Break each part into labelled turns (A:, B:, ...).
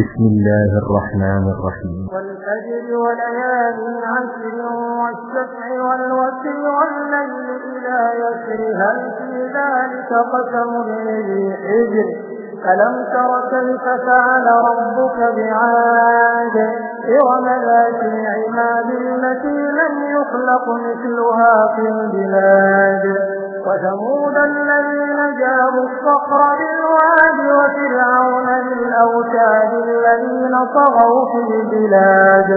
A: بسم الله الرحمن الرحيم.
B: والفجر وليال عشر والشفع والوتر والليل إذا يسر هل في ذلك قسم لذي حجر ألم تر كيف فعل ربك بعاد؟ إرم ذات العماد التي لم يخلق مثلها في البلاد. وثمود الذين جابوا الصخر بالواد وفرعون للأوتاد الذين طغوا في البلاد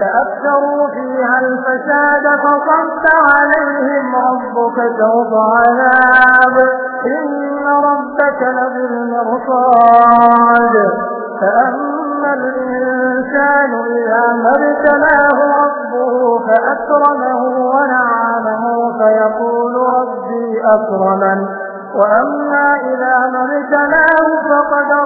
B: فأكثروا فيها الفساد فصد عليهم ربك سوط عذاب. إن ربك لبالمرصاد. فأما الإنسان إذا ما ابتلاه ربه فأكرمه ونعمه فيقول ربي أكرمن. وأما إذا ما ابتلاه فقدر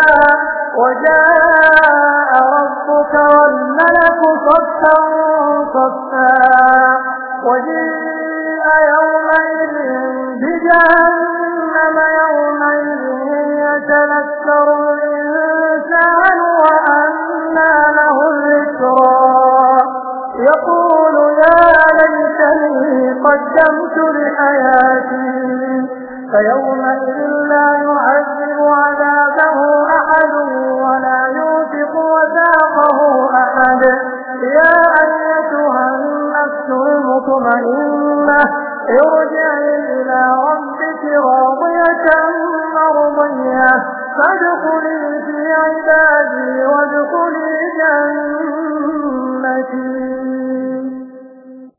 B: وجاء ربك والملك صفا صفا وجيء يومئذ بجهنم يومئذ يتذكر الإنسان وأنى له الذكرى. يقول يا ليتني قدمت لحياتي فيومئذ لا يعذب عذابه أحد النفس المطمئنة ارجعي إلى ربك راضية مرضية. فادخلي في عبادي وادخلي جنتي